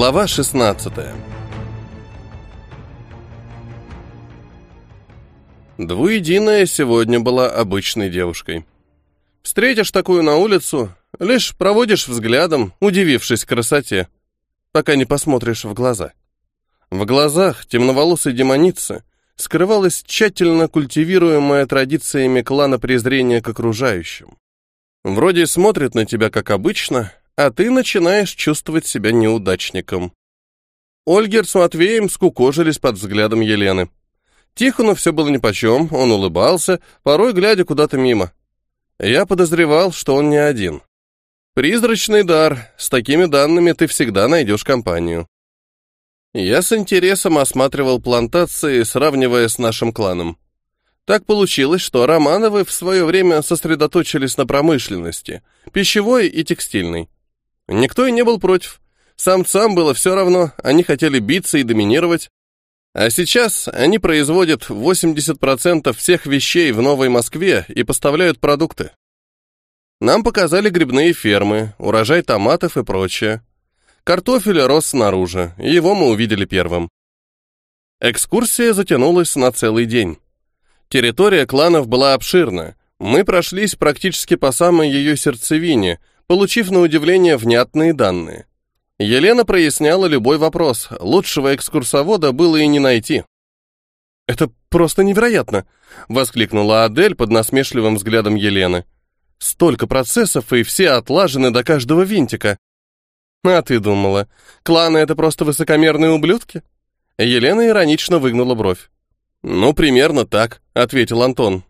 Глава 16 Двуединая сегодня была обычной девушкой. Встретишь такую на улицу, лишь проводишь взглядом, удивившись красоте, пока не посмотришь в глаза. В глазах темноволосой демоницы скрывалась тщательно культивируемая традициями клана презрения к окружающим. Вроде смотрит на тебя как обычно, а ты начинаешь чувствовать себя неудачником. Ольгер с Матвеем скукожились под взглядом Елены. Тихону все было нипочем, он улыбался, порой глядя куда-то мимо. Я подозревал, что он не один. Призрачный дар, с такими данными ты всегда найдешь компанию. Я с интересом осматривал плантации, сравнивая с нашим кланом. Так получилось, что Романовы в свое время сосредоточились на промышленности, пищевой и текстильной. Никто и не был против. Самцам было все равно, они хотели биться и доминировать. А сейчас они производят 80% всех вещей в Новой Москве и поставляют продукты. Нам показали грибные фермы, урожай томатов и прочее. Картофель рос снаружи, его мы увидели первым. Экскурсия затянулась на целый день. Территория кланов была обширна. Мы прошлись практически по самой ее сердцевине, получив на удивление внятные данные. Елена проясняла любой вопрос, лучшего экскурсовода было и не найти. «Это просто невероятно!» — воскликнула Адель под насмешливым взглядом Елены. «Столько процессов, и все отлажены до каждого винтика». «А ты думала, кланы — это просто высокомерные ублюдки?» Елена иронично выгнула бровь. «Ну, примерно так», — ответил Антон.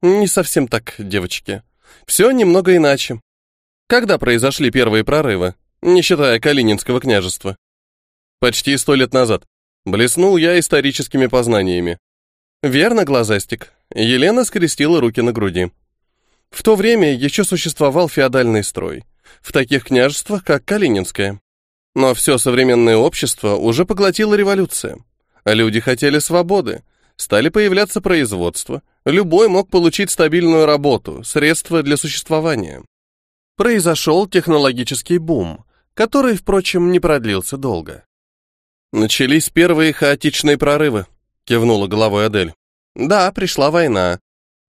«Не совсем так, девочки. Все немного иначе. Когда произошли первые прорывы, не считая Калининского княжества?» «Почти сто лет назад. Блеснул я историческими познаниями». «Верно, глазастик». Елена скрестила руки на груди. В то время еще существовал феодальный строй. В таких княжествах, как Калининское. Но все современное общество уже поглотила революция. Люди хотели свободы, стали появляться производства, любой мог получить стабильную работу, средства для существования. Произошел технологический бум, который, впрочем, не продлился долго. Начались первые хаотичные прорывы, кивнула головой Адель. Да, пришла война.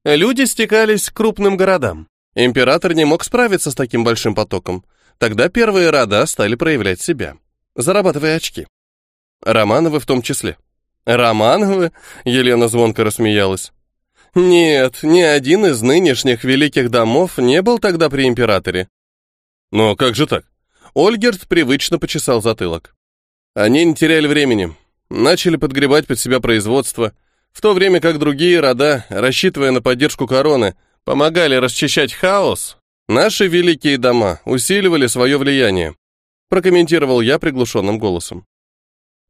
Люди стекались к крупным городам. Император не мог справиться с таким большим потоком. Тогда первые рода стали проявлять себя, зарабатывая очки. Романовы в том числе. «Романовы?» — Елена звонко рассмеялась. «Нет, ни один из нынешних великих домов не был тогда при императоре». «Но как же так?» Ольгерт привычно почесал затылок. Они не теряли времени. Начали подгребать под себя производство, в то время как другие рода, рассчитывая на поддержку короны, помогали расчищать хаос, наши великие дома усиливали свое влияние, прокомментировал я приглушенным голосом.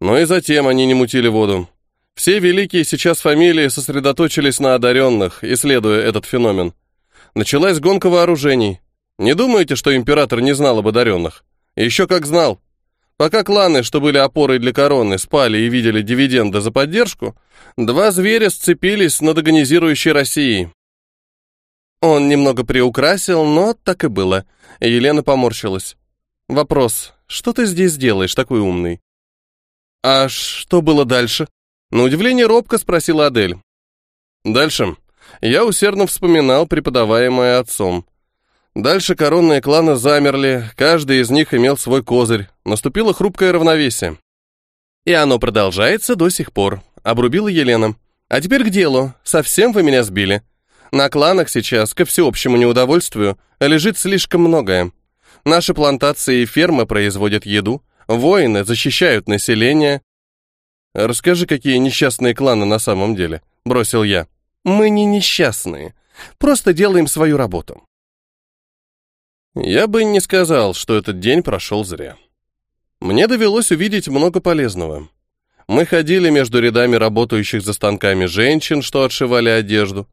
Но и затем они не мутили воду. Все великие сейчас фамилии сосредоточились на одаренных, исследуя этот феномен. Началась гонка вооружений. Не думаете, что император не знал об одаренных? Еще как знал. Пока кланы, что были опорой для короны, спали и видели дивиденды за поддержку, два зверя сцепились над агонизирующей Россией. Он немного приукрасил, но так и было. Елена поморщилась. Вопрос, что ты здесь делаешь, такой умный? «А что было дальше?» На удивление робко спросила Адель. «Дальше. Я усердно вспоминал преподаваемое отцом. Дальше коронные кланы замерли, каждый из них имел свой козырь. Наступило хрупкое равновесие. И оно продолжается до сих пор», — обрубила Елена. «А теперь к делу. Совсем вы меня сбили. На кланах сейчас, ко всеобщему неудовольствию, лежит слишком многое. Наши плантации и фермы производят еду, Воины защищают население. Расскажи, какие несчастные кланы на самом деле, бросил я. Мы не несчастные, просто делаем свою работу. Я бы не сказал, что этот день прошел зря. Мне довелось увидеть много полезного. Мы ходили между рядами работающих за станками женщин, что отшивали одежду.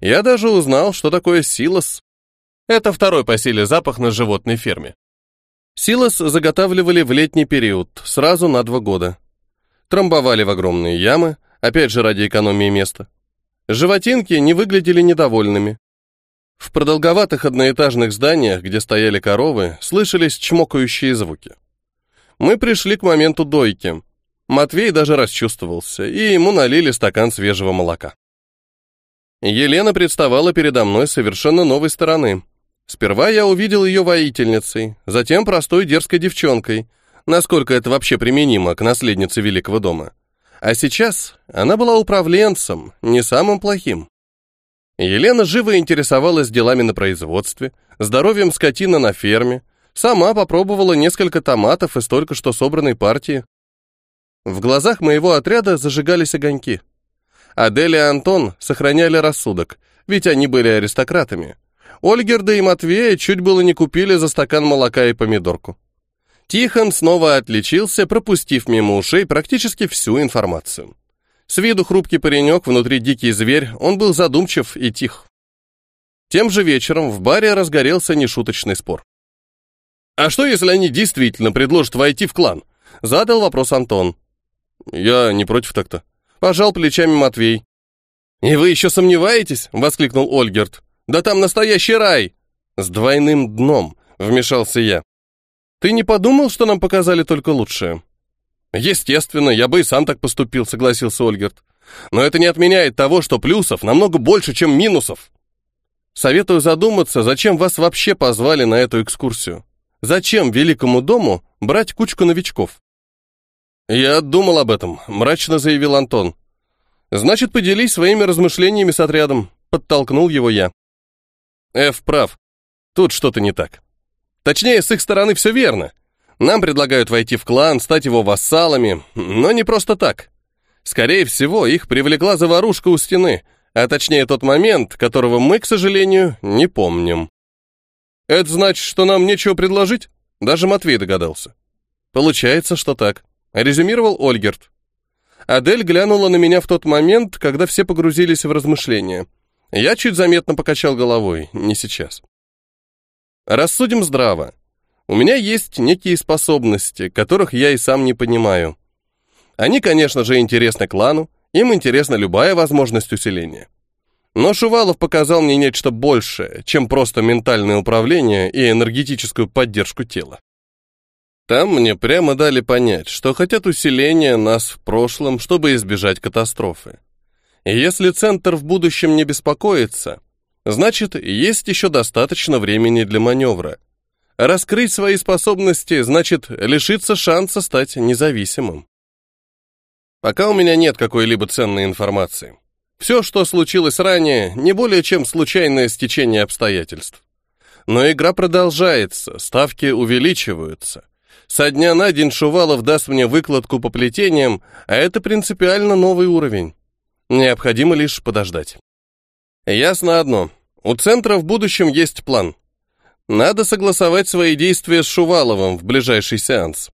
Я даже узнал, что такое силос. Это второй по силе запах на животной ферме. Силос заготавливали в летний период, сразу на два года. Трамбовали в огромные ямы, опять же ради экономии места. Животинки не выглядели недовольными. В продолговатых одноэтажных зданиях, где стояли коровы, слышались чмокающие звуки. Мы пришли к моменту дойки. Матвей даже расчувствовался, и ему налили стакан свежего молока. Елена представала передо мной совершенно новой стороны. Сперва я увидел ее воительницей, затем простой дерзкой девчонкой, насколько это вообще применимо к наследнице Великого дома. А сейчас она была управленцем, не самым плохим. Елена живо интересовалась делами на производстве, здоровьем скотина на ферме, сама попробовала несколько томатов из только что собранной партии. В глазах моего отряда зажигались огоньки. Адель и Антон сохраняли рассудок, ведь они были аристократами. Ольгерда и Матвея чуть было не купили за стакан молока и помидорку. Тихон снова отличился, пропустив мимо ушей практически всю информацию. С виду хрупкий паренек, внутри дикий зверь, он был задумчив и тих. Тем же вечером в баре разгорелся нешуточный спор. «А что, если они действительно предложат войти в клан?» — задал вопрос Антон. «Я не против так-то». Пожал плечами Матвей. «И вы еще сомневаетесь?» — воскликнул Ольгерт. «Да там настоящий рай!» «С двойным дном», — вмешался я. Ты не подумал, что нам показали только лучшее? Естественно, я бы и сам так поступил, согласился Ольгерт. Но это не отменяет того, что плюсов намного больше, чем минусов. Советую задуматься, зачем вас вообще позвали на эту экскурсию. Зачем великому дому брать кучку новичков? Я думал об этом, мрачно заявил Антон. Значит, поделись своими размышлениями с отрядом, подтолкнул его я. Эф прав. Тут что-то не так. Точнее, с их стороны все верно. Нам предлагают войти в клан, стать его вассалами, но не просто так. Скорее всего, их привлекла заварушка у стены, а точнее тот момент, которого мы, к сожалению, не помним. Это значит, что нам нечего предложить? Даже Матвей догадался. Получается, что так. Резюмировал Ольгерт. Адель глянула на меня в тот момент, когда все погрузились в размышления. Я чуть заметно покачал головой, не сейчас. Рассудим здраво. У меня есть некие способности, которых я и сам не понимаю. Они, конечно же, интересны клану, им интересна любая возможность усиления. Но Шувалов показал мне нечто большее, чем просто ментальное управление и энергетическую поддержку тела. Там мне прямо дали понять, что хотят усиления нас в прошлом, чтобы избежать катастрофы. И если центр в будущем не беспокоится, Значит, есть еще достаточно времени для маневра. Раскрыть свои способности значит лишиться шанса стать независимым. Пока у меня нет какой-либо ценной информации. Все, что случилось ранее, не более чем случайное стечение обстоятельств. Но игра продолжается, ставки увеличиваются. Со дня на день Шувалов даст мне выкладку по плетениям, а это принципиально новый уровень. Необходимо лишь подождать. Ясно одно. У центра в будущем есть план. Надо согласовать свои действия с Шуваловым в ближайший сеанс.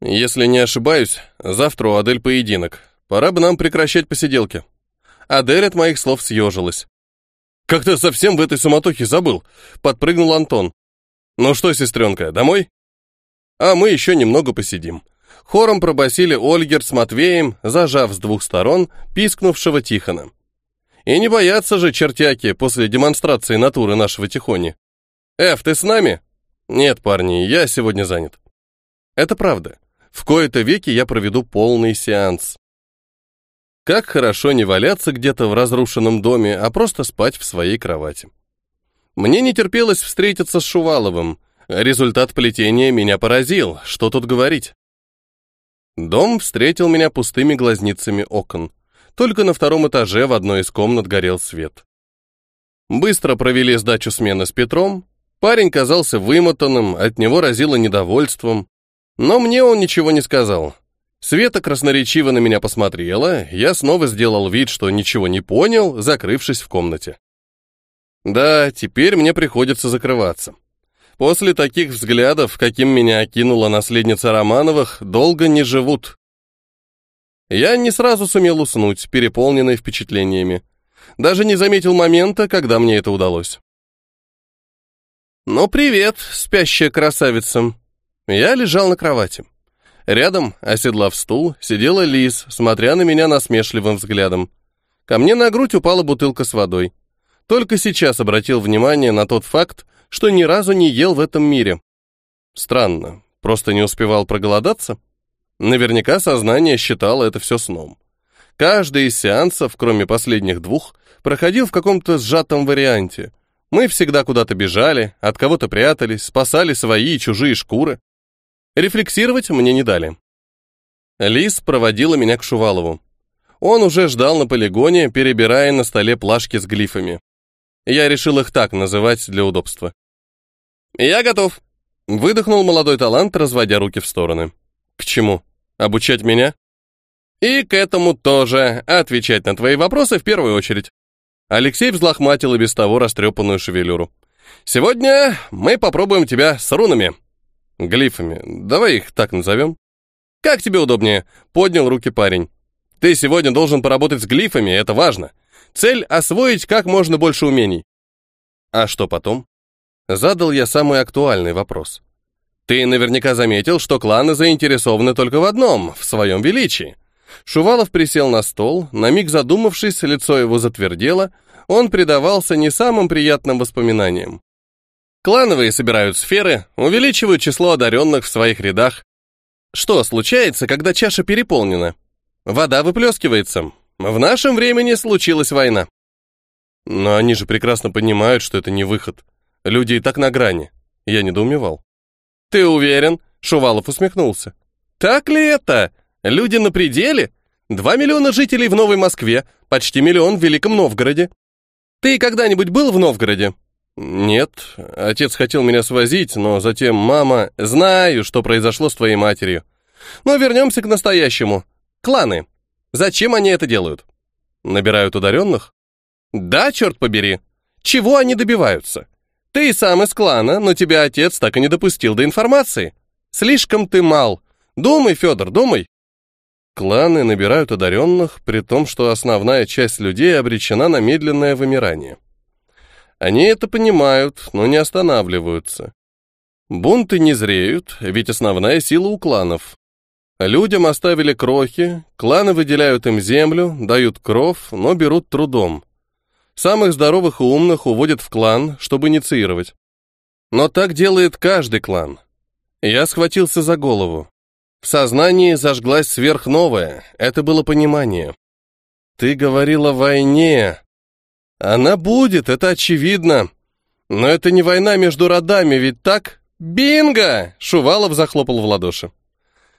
Если не ошибаюсь, завтра у Адель поединок. Пора бы нам прекращать посиделки. Адель от моих слов съежилась. «Как-то совсем в этой суматохе забыл», — подпрыгнул Антон. «Ну что, сестренка, домой?» «А мы еще немного посидим». Хором пробасили Ольгер с Матвеем, зажав с двух сторон пискнувшего Тихона. И не боятся же чертяки после демонстрации натуры нашего Тихони. «Эф, ты с нами?» «Нет, парни, я сегодня занят». Это правда. В кои-то веки я проведу полный сеанс. Как хорошо не валяться где-то в разрушенном доме, а просто спать в своей кровати. Мне не терпелось встретиться с Шуваловым. Результат плетения меня поразил, что тут говорить. Дом встретил меня пустыми глазницами окон. Только на втором этаже в одной из комнат горел свет. Быстро провели сдачу смены с Петром. Парень казался вымотанным, от него разило недовольством. Но мне он ничего не сказал. Света красноречиво на меня посмотрела, я снова сделал вид, что ничего не понял, закрывшись в комнате. Да, теперь мне приходится закрываться. После таких взглядов, каким меня окинула наследница Романовых, долго не живут. Я не сразу сумел уснуть, переполненный впечатлениями. Даже не заметил момента, когда мне это удалось. «Ну, привет, спящая красавица!» Я лежал на кровати. Рядом, оседлав стул, сидела Лиз, смотря на меня насмешливым взглядом. Ко мне на грудь упала бутылка с водой. Только сейчас обратил внимание на тот факт, что ни разу не ел в этом мире. Странно. Просто не успевал проголодаться? Наверняка сознание считало это все сном. Каждый из сеансов, кроме последних двух, проходил в каком-то сжатом варианте. Мы всегда куда-то бежали, от кого-то прятались, спасали свои и чужие шкуры. Рефлексировать мне не дали. Лис проводила меня к Шувалову. Он уже ждал на полигоне, перебирая на столе плашки с глифами. Я решил их так называть для удобства. «Я готов», — выдохнул молодой талант, разводя руки в стороны. «К чему? Обучать меня?» «И к этому тоже. Отвечать на твои вопросы в первую очередь». Алексей взлохматил и без того растрепанную шевелюру. «Сегодня мы попробуем тебя с рунами». «Глифами. Давай их так назовем». «Как тебе удобнее?» — поднял руки парень. «Ты сегодня должен поработать с глифами, это важно. Цель — освоить как можно больше умений». «А что потом?» Задал я самый актуальный вопрос. «Ты наверняка заметил, что кланы заинтересованы только в одном — в своем величии. Шувалов присел на стол, на миг задумавшись, лицо его затвердело, он предавался не самым приятным воспоминаниям. Клановые собирают сферы, увеличивают число одаренных в своих рядах. Что случается, когда чаша переполнена? Вода выплескивается. В нашем времени случилась война. Но они же прекрасно понимают, что это не выход. Люди и так на грани. Я недоумевал. «Ты уверен?» — Шувалов усмехнулся. «Так ли это? Люди на пределе? Два миллиона жителей в Новой Москве, почти миллион в Великом Новгороде. Ты когда-нибудь был в Новгороде? Нет, отец хотел меня свозить, но затем мама... Знаю, что произошло с твоей матерью. Но вернемся к настоящему. Кланы. Зачем они это делают? Набирают ударенных? Да, черт побери. Чего они добиваются? Ты сам из клана, но тебя отец так и не допустил до информации. Слишком ты мал. Думай, Федор, думай. Кланы набирают одаренных, при том, что основная часть людей обречена на медленное вымирание. Они это понимают, но не останавливаются. Бунты не зреют, ведь основная сила у кланов. Людям оставили крохи, кланы выделяют им землю, дают кров, но берут трудом. Самых здоровых и умных уводят в клан, чтобы инициировать. Но так делает каждый клан. Я схватился за голову. В сознании зажглась сверхновая, это было понимание. Ты говорила о войне. Она будет, это очевидно. Но это не война между родами, ведь так? Бинго! Шувалов захлопал в ладоши.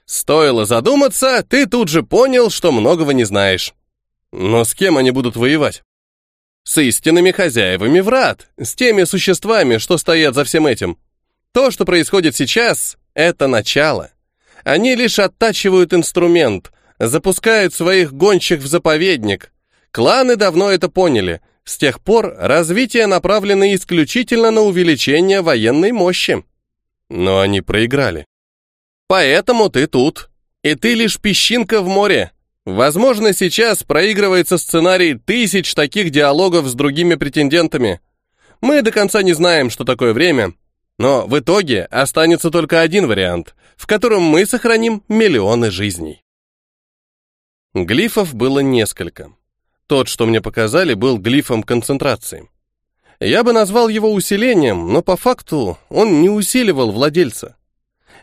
Стоило задуматься, ты тут же понял, что многого не знаешь. Но с кем они будут воевать? С истинными хозяевами врат, с теми существами, что стоят за всем этим. То, что происходит сейчас, это начало. Они лишь оттачивают инструмент, запускают своих гонщик в заповедник. Кланы давно это поняли. С тех пор развитие направлено исключительно на увеличение военной мощи. Но они проиграли. Поэтому ты тут. И ты лишь песчинка в море. Возможно, сейчас проигрывается сценарий тысяч таких диалогов с другими претендентами. Мы до конца не знаем, что такое время, но в итоге останется только один вариант, в котором мы сохраним миллионы жизней. Глифов было несколько. Тот, что мне показали, был глифом концентрации. Я бы назвал его усилением, но по факту он не усиливал владельца.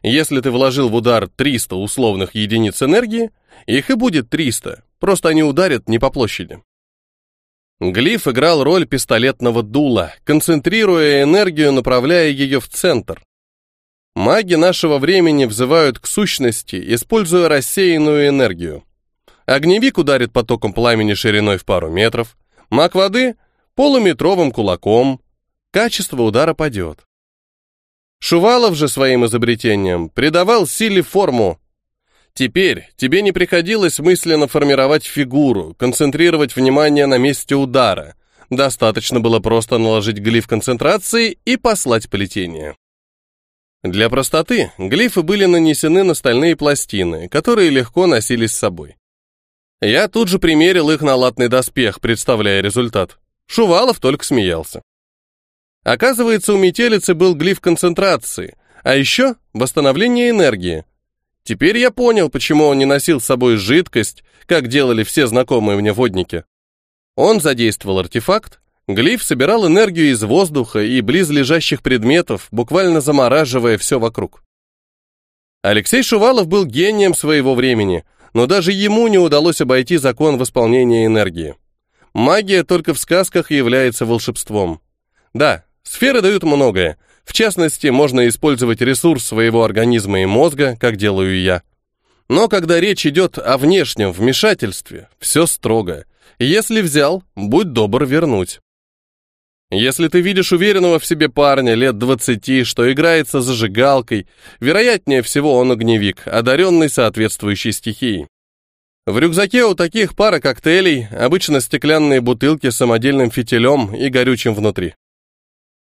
Если ты вложил в удар 300 условных единиц энергии, их и будет 300, просто они ударят не по площади. Глиф играл роль пистолетного дула, концентрируя энергию, направляя ее в центр. Маги нашего времени взывают к сущности, используя рассеянную энергию. Огневик ударит потоком пламени шириной в пару метров, маг воды — полуметровым кулаком. Качество удара падет. Шувалов же своим изобретением придавал силе форму, Теперь тебе не приходилось мысленно формировать фигуру, концентрировать внимание на месте удара. Достаточно было просто наложить глиф концентрации и послать плетение. Для простоты глифы были нанесены на стальные пластины, которые легко носились с собой. Я тут же примерил их на латный доспех, представляя результат. Шувалов только смеялся. Оказывается, у метелицы был глиф концентрации, а еще восстановление энергии, Теперь я понял, почему он не носил с собой жидкость, как делали все знакомые мне водники. Он задействовал артефакт, глиф собирал энергию из воздуха и близлежащих предметов, буквально замораживая все вокруг. Алексей Шувалов был гением своего времени, но даже ему не удалось обойти закон восполнения энергии. Магия только в сказках является волшебством. Да, сферы дают многое. В частности, можно использовать ресурс своего организма и мозга, как делаю я. Но когда речь идет о внешнем вмешательстве, все строго. Если взял, будь добр вернуть. Если ты видишь уверенного в себе парня лет 20, что играется зажигалкой, вероятнее всего он огневик, одаренный соответствующей стихией. В рюкзаке у таких пара коктейлей, обычно стеклянные бутылки с самодельным фитилем и горючим внутри.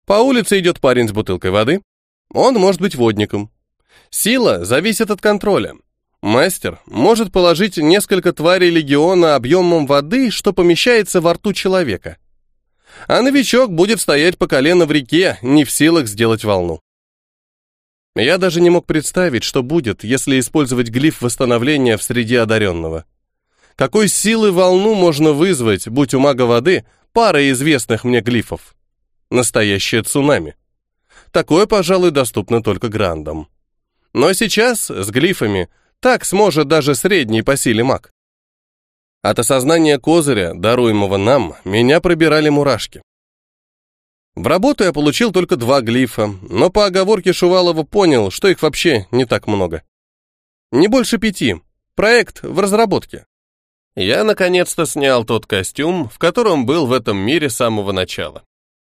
По улице идет парень с бутылкой воды. Он может быть водником. Сила зависит от контроля. Мастер может положить несколько тварей легиона объемом воды, что помещается во рту человека. А новичок будет стоять по колено в реке, не в силах сделать волну. Я даже не мог представить, что будет, если использовать глиф восстановления в среде одаренного. Какой силы волну можно вызвать, будь у мага воды, пара известных мне глифов? Настоящее цунами. Такое, пожалуй, доступно только грандам. Но сейчас, с глифами, так сможет даже средний по силе маг. От осознания козыря, даруемого нам, меня пробирали мурашки. В работу я получил только два глифа, но по оговорке Шувалова понял, что их вообще не так много. Не больше пяти. Проект в разработке. Я наконец-то снял тот костюм, в котором был в этом мире с самого начала.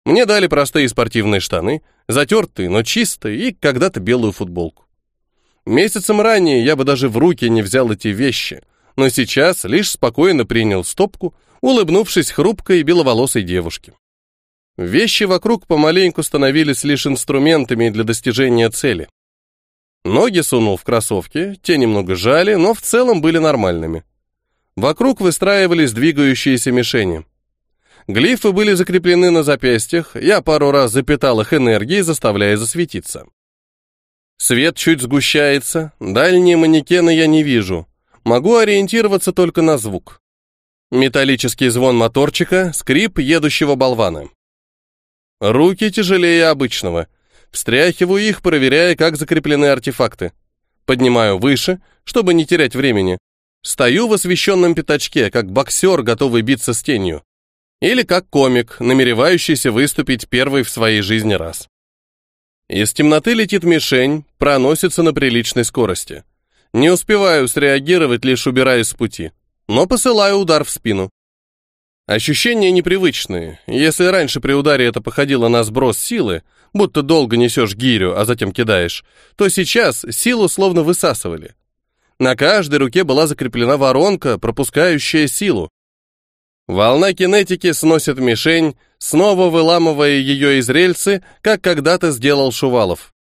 Мне дали простые спортивные штаны, затертые, но чистые, и когда-то белую футболку. Месяцем ранее я бы даже в руки не взял эти вещи, но сейчас лишь спокойно принял стопку, улыбнувшись хрупкой беловолосой девушке. Вещи вокруг помаленьку становились лишь инструментами для достижения цели. Ноги сунул в кроссовки, те немного жали, но в целом были нормальными. Вокруг выстраивались двигающиеся мишени. Глифы были закреплены на запястьях, я пару раз запитал их энергией, заставляя засветиться. Свет чуть сгущается, дальние манекены я не вижу. Могу ориентироваться только на звук. Металлический звон моторчика, скрип едущего болвана. Руки тяжелее обычного. Встряхиваю их, проверяя, как закреплены артефакты. Поднимаю выше, чтобы не терять времени. Стою в освещенном пятачке, как боксер, готовый биться с тенью. Или как комик, намеревающийся выступить первый в своей жизни раз. Из темноты летит мишень, проносится на приличной скорости. Не успеваю среагировать, лишь убираюсь с пути. Но посылаю удар в спину. Ощущения непривычные. Если раньше при ударе это походило на сброс силы, будто долго несешь гирю, а затем кидаешь, то сейчас силу словно высасывали. На каждой руке была закреплена воронка, пропускающая силу. Волна кинетики сносит мишень, снова выламывая ее из рельсы, как когда-то сделал Шувалов.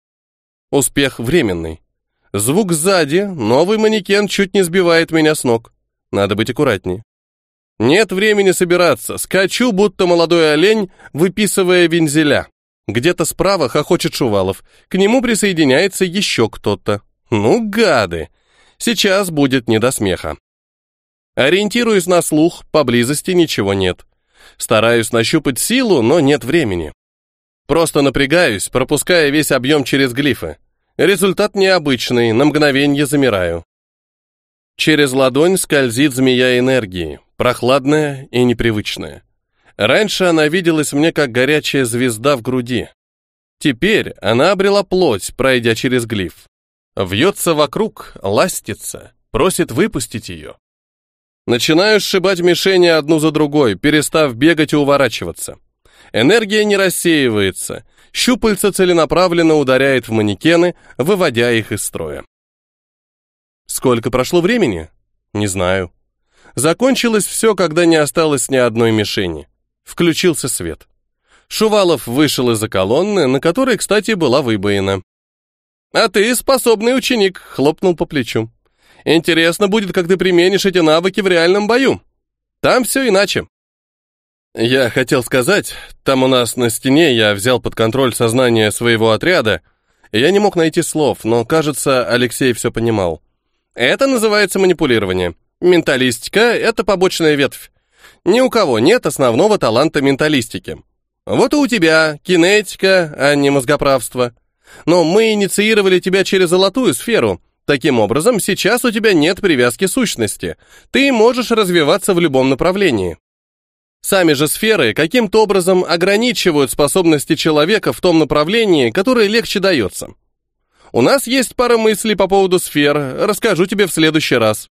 Успех временный. Звук сзади, новый манекен чуть не сбивает меня с ног. Надо быть аккуратнее. Нет времени собираться, скачу, будто молодой олень, выписывая вензеля. Где-то справа хохочет Шувалов, к нему присоединяется еще кто-то. Ну, гады! Сейчас будет не до смеха. Ориентируюсь на слух, поблизости ничего нет. Стараюсь нащупать силу, но нет времени. Просто напрягаюсь, пропуская весь объем через глифы. Результат необычный, на мгновение замираю. Через ладонь скользит змея энергии, прохладная и непривычная. Раньше она виделась мне как горячая звезда в груди. Теперь она обрела плоть, пройдя через глиф. Вьется вокруг, ластится, просит выпустить ее. Начинаю сшибать мишени одну за другой, перестав бегать и уворачиваться. Энергия не рассеивается, щупальца целенаправленно ударяет в манекены, выводя их из строя. Сколько прошло времени? Не знаю. Закончилось все, когда не осталось ни одной мишени. Включился свет. Шувалов вышел из-за колонны, на которой, кстати, была выбоина. «А ты способный ученик», — хлопнул по плечу. «Интересно будет, как ты применишь эти навыки в реальном бою. Там все иначе». Я хотел сказать, там у нас на стене я взял под контроль сознание своего отряда, я не мог найти слов, но, кажется, Алексей все понимал. Это называется манипулирование. Менталистика — это побочная ветвь. Ни у кого нет основного таланта менталистики. Вот и у тебя кинетика, а не мозгоправство. Но мы инициировали тебя через золотую сферу. Таким образом, сейчас у тебя нет привязки сущности. Ты можешь развиваться в любом направлении. Сами же сферы каким-то образом ограничивают способности человека в том направлении, которое легче дается. У нас есть пара мыслей по поводу сфер, расскажу тебе в следующий раз.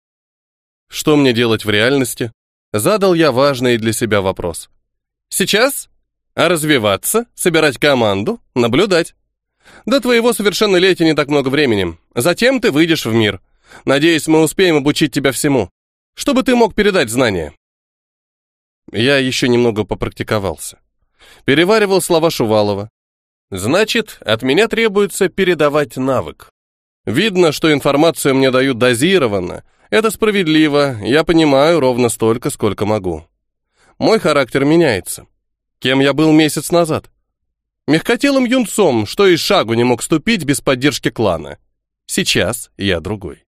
Что мне делать в реальности? Задал я важный для себя вопрос. Сейчас? А развиваться, собирать команду, наблюдать. До твоего совершеннолетия не так много времени. Затем ты выйдешь в мир. Надеюсь, мы успеем обучить тебя всему, чтобы ты мог передать знания. Я еще немного попрактиковался. Переваривал слова Шувалова. Значит, от меня требуется передавать навык. Видно, что информацию мне дают дозированно. Это справедливо, я понимаю ровно столько, сколько могу. Мой характер меняется. Кем я был месяц назад? Мягкотелым юнцом, что и шагу не мог ступить без поддержки клана. Сейчас я другой.